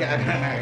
que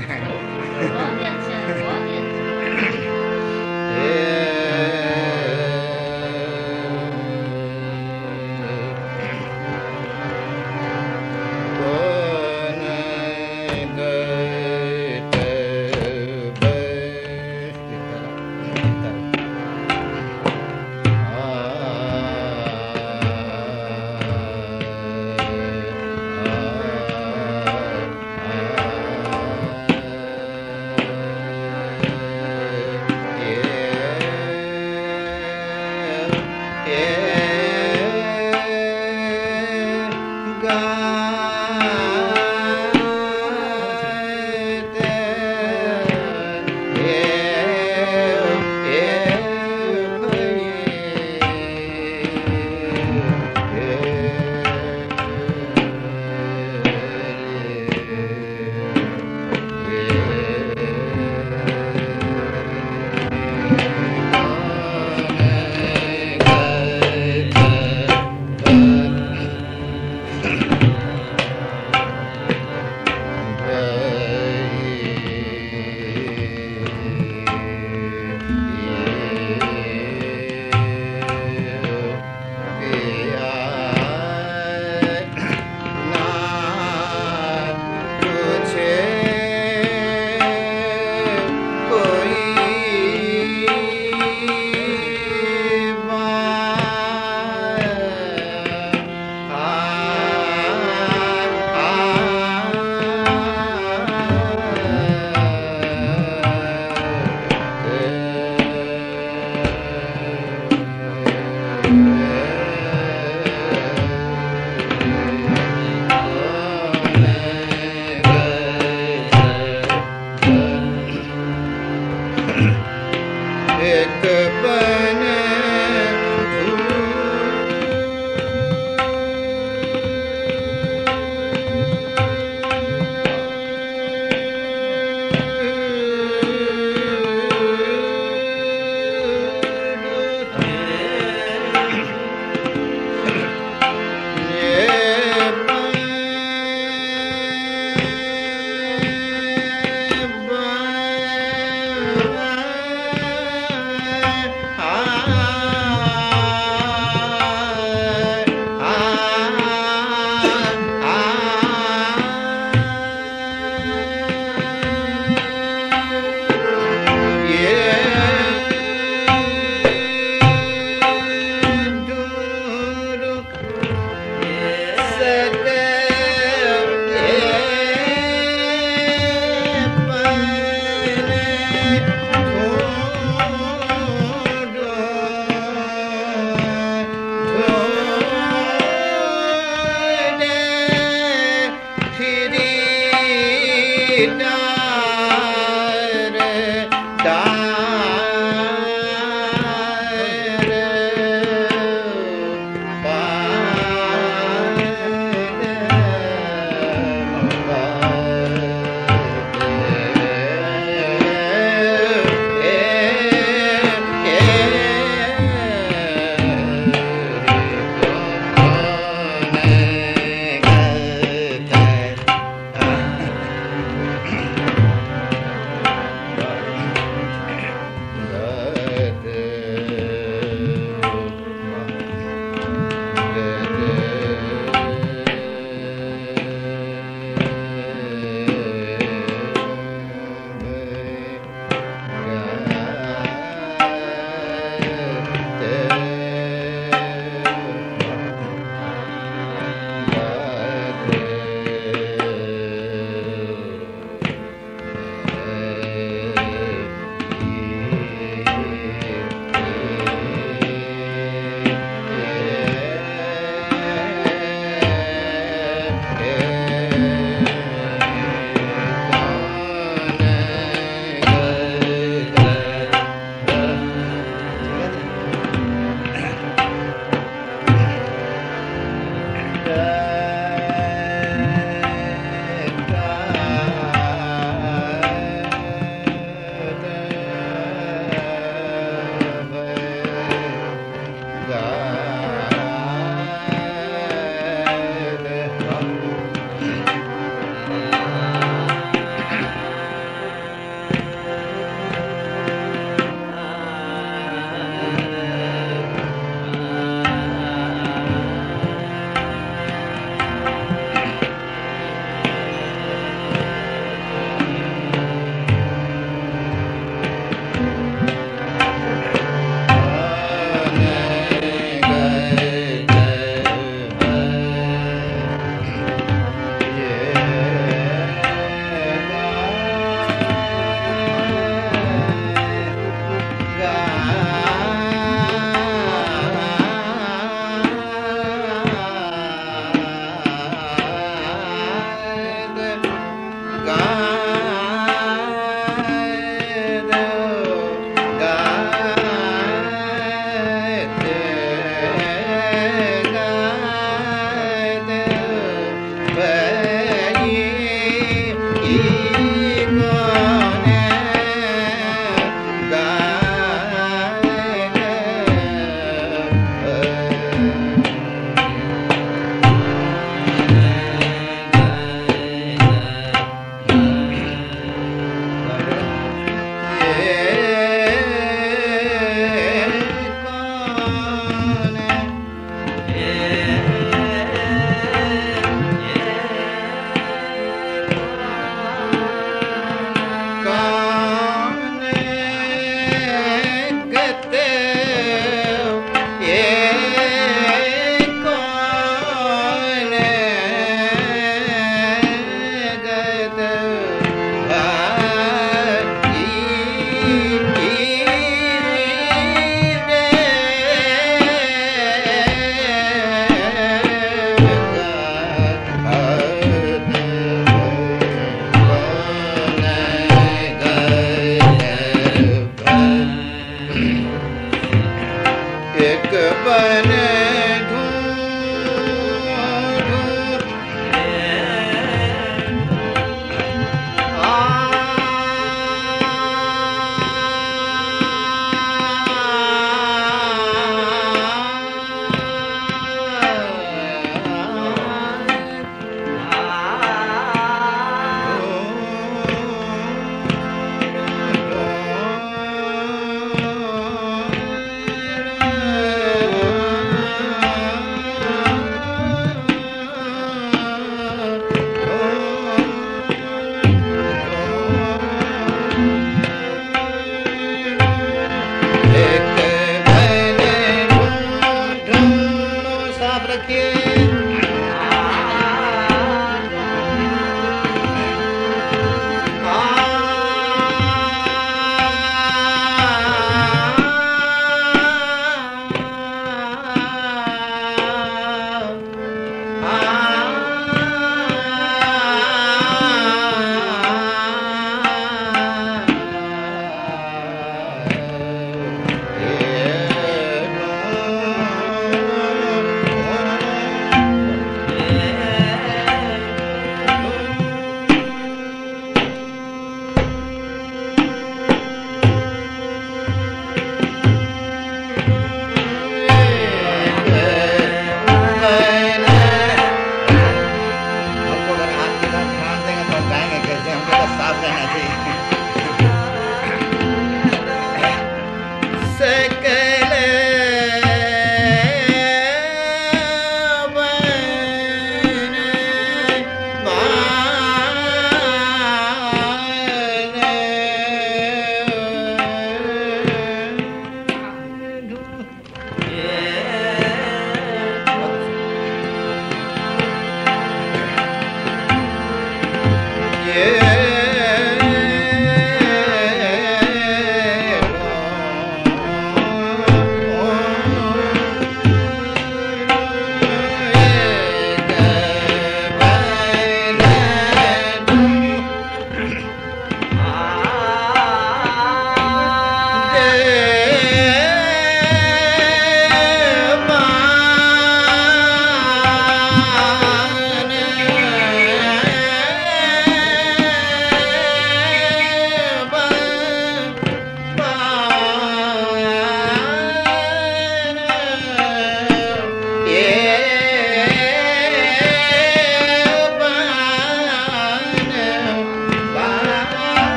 it goodbye.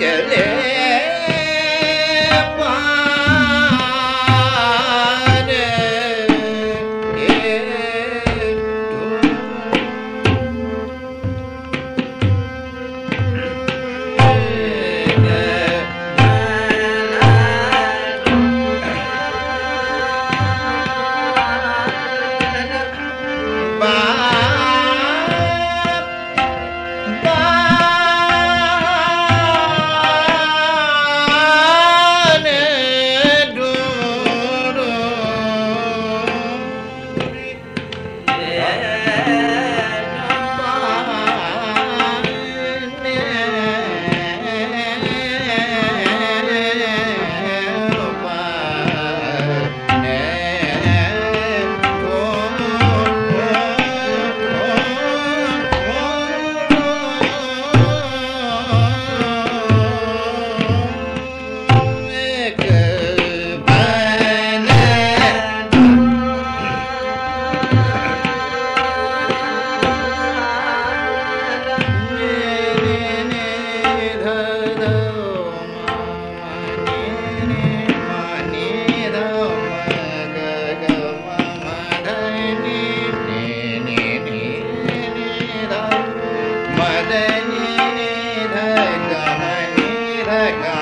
Yeah. back.